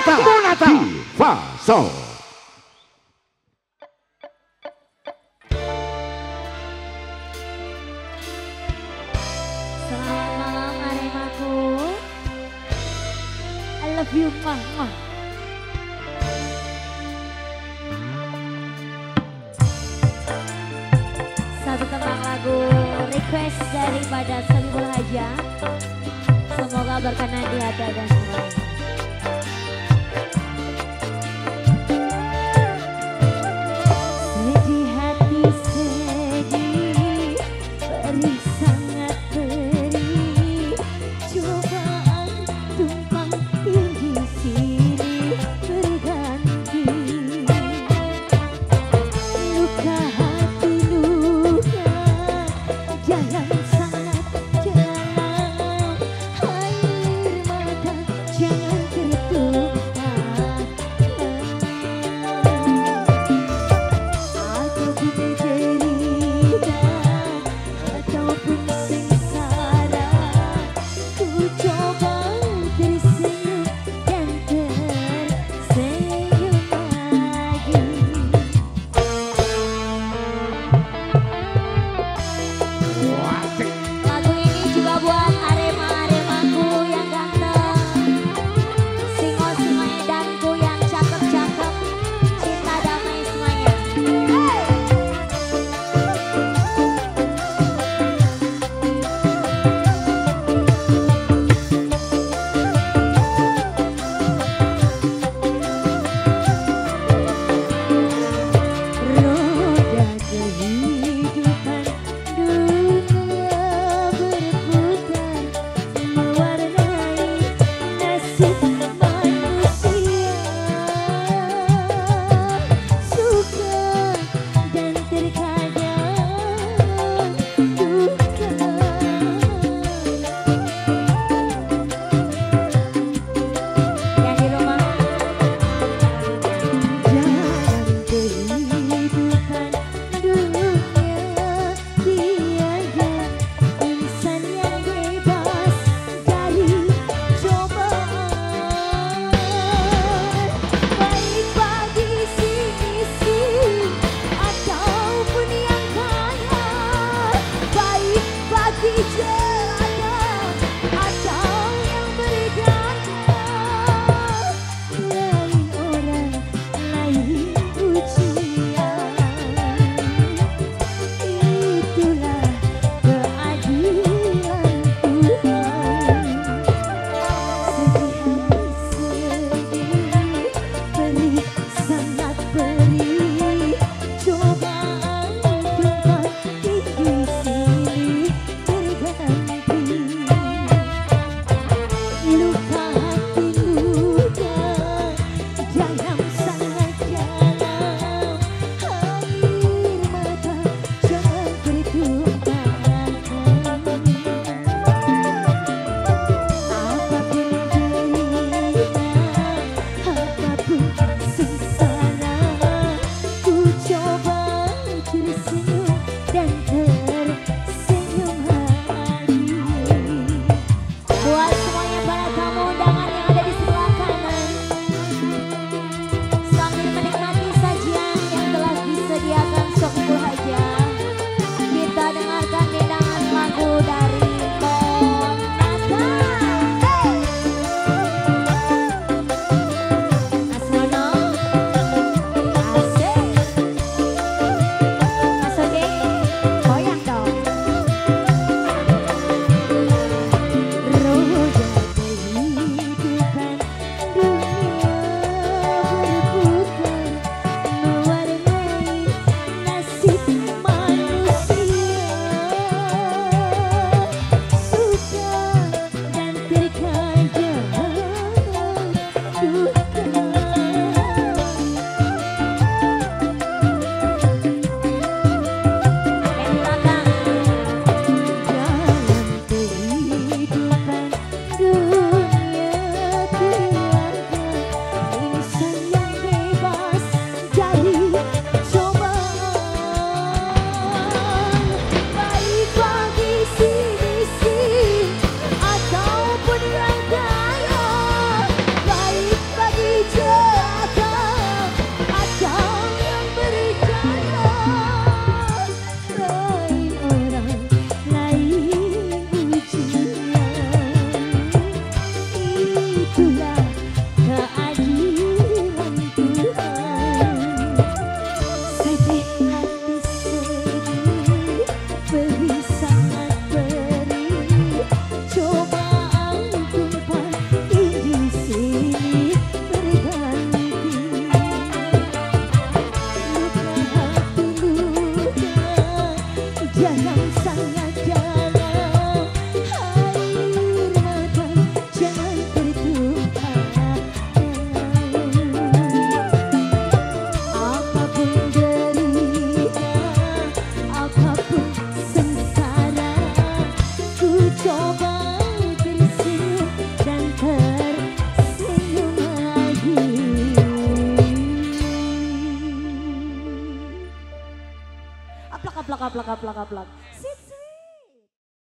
Munata, Munata, Diva Soul. Selamat malam Aremaku. I love you, mah. Satu tembang lagu request daripada Salibul Haja. Semoga berkenan di hati dan semuanya. Laplak, laplak, Si.